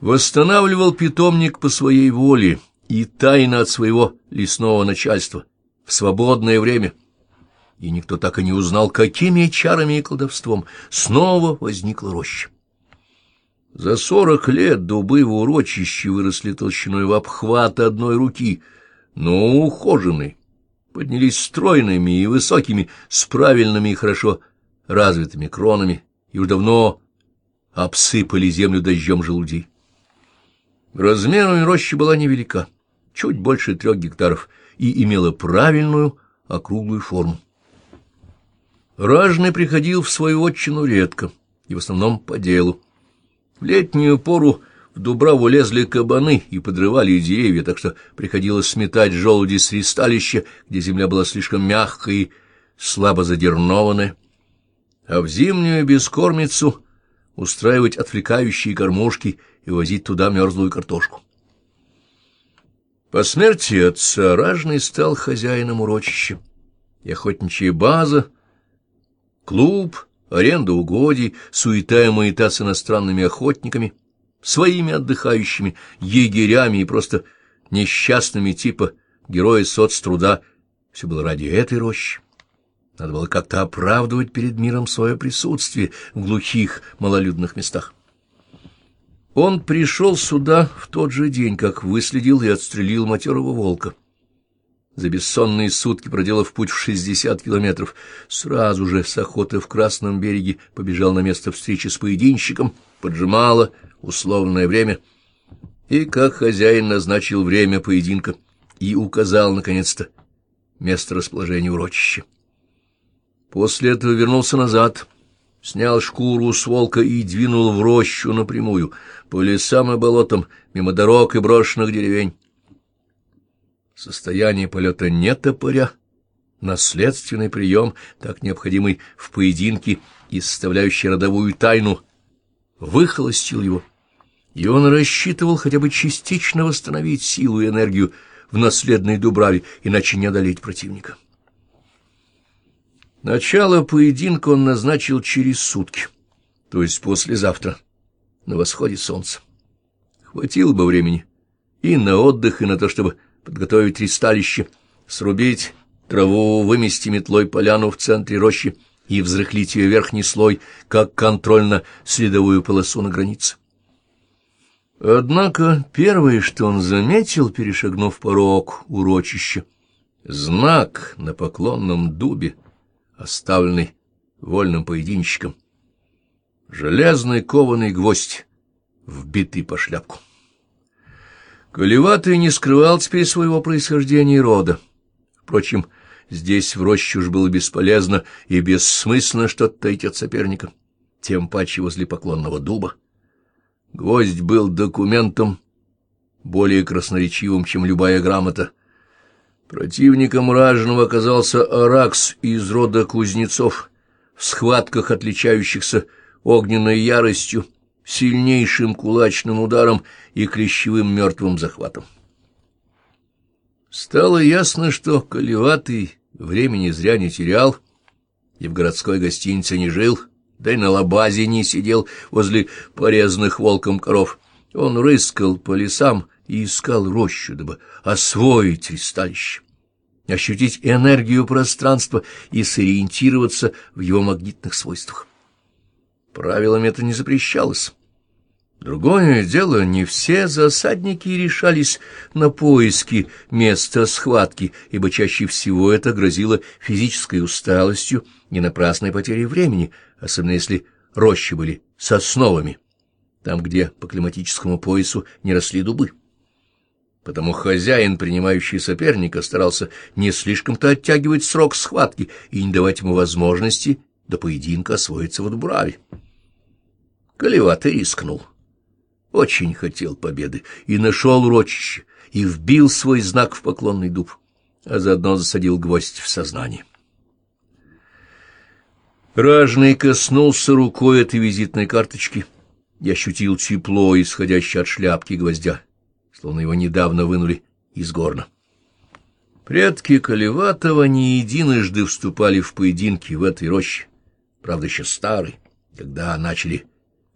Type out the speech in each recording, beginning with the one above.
Восстанавливал питомник по своей воле и тайно от своего лесного начальства в свободное время, и никто так и не узнал, какими чарами и колдовством снова возникла роща. За сорок лет дубы в урочище выросли толщиной в обхват одной руки, но ухоженные, поднялись стройными и высокими, с правильными и хорошо развитыми кронами, и уж давно обсыпали землю дождем желудей. Размерами роща была невелика, чуть больше трех гектаров, и имела правильную округлую форму. Ражный приходил в свою отчину редко, и в основном по делу. В летнюю пору в Дубраву лезли кабаны и подрывали деревья, так что приходилось сметать желуди с ристалища, где земля была слишком мягкая и слабо задернованная, а в зимнюю бескормицу устраивать отвлекающие кормушки и возить туда мерзлую картошку. По смерти отца Ражный стал хозяином урочища, и охотничья база, клуб, аренда угодий, суета и маята с иностранными охотниками, своими отдыхающими, егерями и просто несчастными типа героя соцтруда. Все было ради этой рощи. Надо было как-то оправдывать перед миром свое присутствие в глухих, малолюдных местах. Он пришел сюда в тот же день, как выследил и отстрелил матерого волка за бессонные сутки, проделав путь в шестьдесят километров, сразу же с охоты в Красном береге побежал на место встречи с поединщиком, поджимало условное время, и как хозяин назначил время поединка и указал, наконец-то, место расположения урочища. После этого вернулся назад, снял шкуру с волка и двинул в рощу напрямую, по лесам и болотам, мимо дорог и брошенных деревень. Состояние полета не топоря, наследственный прием, так необходимый в поединке и составляющий родовую тайну, выхолостил его, и он рассчитывал хотя бы частично восстановить силу и энергию в наследной Дубраве, иначе не одолеть противника. Начало поединка он назначил через сутки, то есть послезавтра, на восходе солнца. Хватило бы времени и на отдых, и на то, чтобы подготовить ристалище, срубить траву, вымести метлой поляну в центре рощи и взрыхлить ее верхний слой, как контрольно-следовую полосу на границе. Однако первое, что он заметил, перешагнув порог урочища, знак на поклонном дубе, оставленный вольным поединщиком, железный кованый гвоздь, вбитый по шляпку. Колеватый не скрывал теперь своего происхождения и рода. Впрочем, здесь в роще уж было бесполезно и бессмысленно что-то таить от соперника, тем паче возле поклонного дуба. Гвоздь был документом, более красноречивым, чем любая грамота. Противником ражного оказался Аракс из рода кузнецов, в схватках, отличающихся огненной яростью, сильнейшим кулачным ударом и клещевым мертвым захватом. Стало ясно, что Колеватый времени зря не терял и в городской гостинице не жил, да и на лабазе не сидел возле порезанных волком коров. Он рыскал по лесам и искал рощу, дабы освоить ристалище, ощутить энергию пространства и сориентироваться в его магнитных свойствах. Правилами это не запрещалось. Другое дело, не все засадники решались на поиски места схватки, ибо чаще всего это грозило физической усталостью и напрасной потерей времени, особенно если рощи были сосновыми, там, где по климатическому поясу не росли дубы. Потому хозяин, принимающий соперника, старался не слишком-то оттягивать срок схватки и не давать ему возможности до поединка освоиться в Дубраве. Колеватый рискнул. Очень хотел победы и нашел урочище, и вбил свой знак в поклонный дуб, а заодно засадил гвоздь в сознание. Ражный коснулся рукой этой визитной карточки и ощутил тепло, исходящее от шляпки гвоздя, словно его недавно вынули из горна. Предки Колеватова не единожды вступали в поединки в этой роще, правда, еще старый, когда начали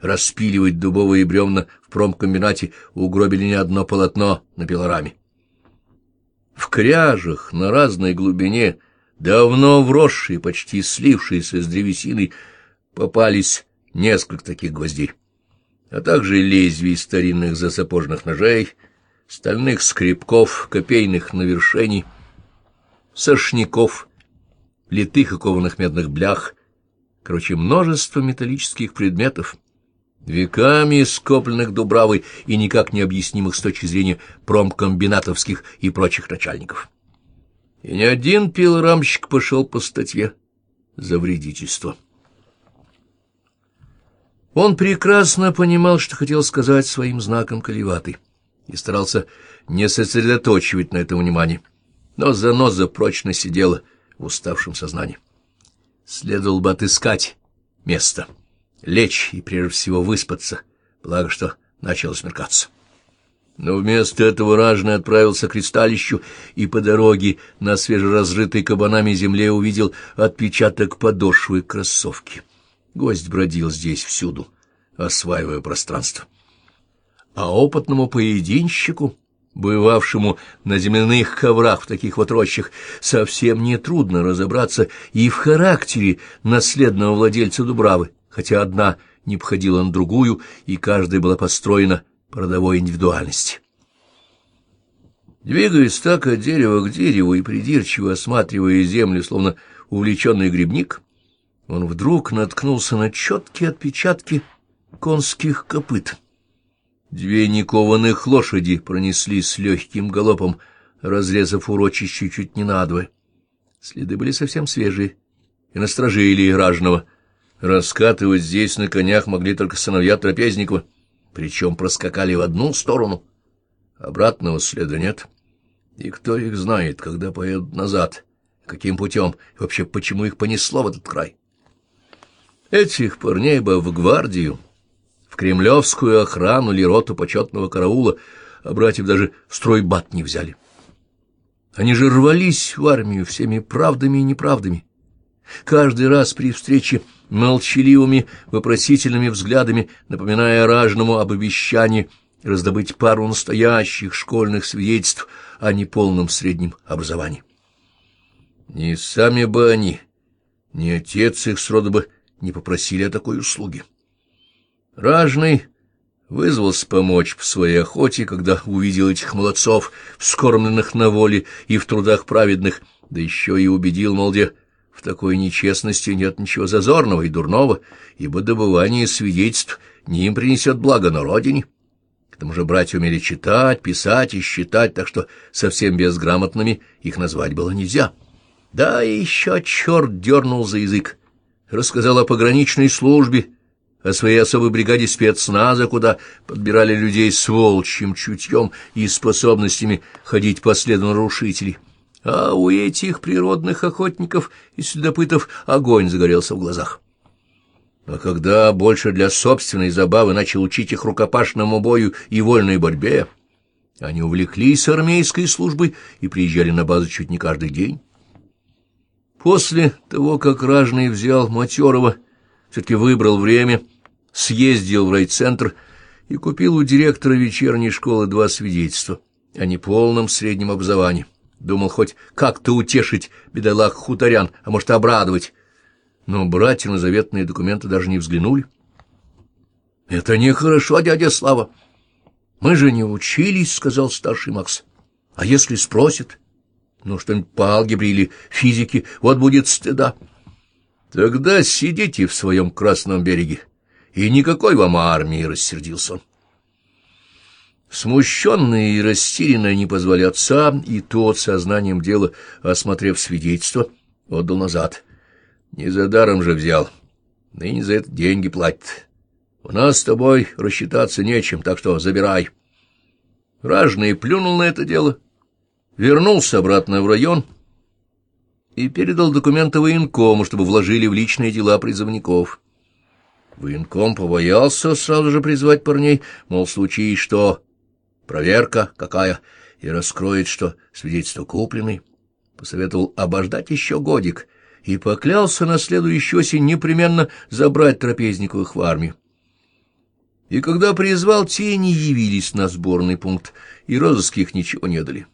распиливать дубовые бревна в промкомбинате, угробили не одно полотно на пилораме. В кряжах на разной глубине, давно вросшие, почти слившиеся с древесиной, попались несколько таких гвоздей, а также лезвий старинных засапожных ножей, стальных скребков, копейных навершений, сошников, литых и кованых медных блях, короче, множество металлических предметов, веками скопленных Дубравой и никак не объяснимых с точки зрения промкомбинатовских и прочих начальников. И ни один пилорамщик пошел по статье за вредительство. Он прекрасно понимал, что хотел сказать своим знаком колеватый, и старался не сосредоточивать на этом внимание, но заноза прочно сидела в уставшем сознании. Следовало бы отыскать место, лечь и прежде всего выспаться, благо что начало смеркаться. Но вместо этого ражный отправился к кристалищу и по дороге на свежеразрытой кабанами земле увидел отпечаток подошвы кроссовки. Гость бродил здесь всюду, осваивая пространство. А опытному поединщику, бывавшему на земляных коврах в таких вот рощах, совсем нетрудно разобраться и в характере наследного владельца Дубравы, хотя одна не походила на другую, и каждая была построена по родовой индивидуальности. Двигаясь так от дерева к дереву и придирчиво осматривая землю, словно увлеченный грибник, он вдруг наткнулся на четкие отпечатки конских копыт. Две никованных лошади пронеслись легким галопом, разрезав урочище чуть не надвое. Следы были совсем свежие и насторожили ражного. Раскатывать здесь на конях могли только сыновья Трапезникова, причем проскакали в одну сторону. Обратного следа нет. И кто их знает, когда поедут назад, каким путем, и вообще почему их понесло в этот край. Этих парней бы в гвардию, кремлевскую охрану или роту почетного караула, а братьев даже в стройбат не взяли. Они же рвались в армию всеми правдами и неправдами. Каждый раз при встрече молчаливыми вопросительными взглядами, напоминая ражному об обещании раздобыть пару настоящих школьных свидетельств о неполном среднем образовании. Не сами бы они, ни отец их сроду бы не попросили о такой услуге. Ражный вызвался помочь в своей охоте, когда увидел этих молодцов, вскормленных на воле и в трудах праведных, да еще и убедил, мол, в такой нечестности нет ничего зазорного и дурного, ибо добывание свидетельств не им принесет благо на родине. К тому же братья умели читать, писать и считать, так что совсем безграмотными их назвать было нельзя. Да и еще черт дернул за язык рассказал о пограничной службе, о своей особой бригаде спецназа, куда подбирали людей с волчьим чутьем и способностями ходить по следу нарушителей. А у этих природных охотников и следопытов огонь загорелся в глазах. А когда больше для собственной забавы начал учить их рукопашному бою и вольной борьбе, они увлеклись армейской службой и приезжали на базу чуть не каждый день. После того, как Ражный взял Матерова, все-таки выбрал время, съездил в райцентр и купил у директора вечерней школы два свидетельства о неполном среднем образовании. Думал хоть как-то утешить бедолаг хуторян, а может, обрадовать. Но братья на заветные документы даже не взглянули. — Это нехорошо, дядя Слава. — Мы же не учились, — сказал старший Макс. — А если спросит? Ну, что-нибудь по алгебре или физике, вот будет стыда. Тогда сидите в своем красном береге, и никакой вам армии, — рассердился он. Смущенный и растерянный не позвали отца, и тот, сознанием дела, осмотрев свидетельство, отдал назад. Не за даром же взял, ныне за это деньги платит. У нас с тобой рассчитаться нечем, так что забирай. Ражный плюнул на это дело — вернулся обратно в район и передал документы военкому, чтобы вложили в личные дела призывников. Военком побоялся сразу же призвать парней, мол, в случае что, проверка какая, и раскроет, что свидетельство куплены. Посоветовал обождать еще годик и поклялся на следующую осень непременно забрать Трапезниковых в армию. И когда призвал, тени явились на сборный пункт, и розыски их ничего не дали.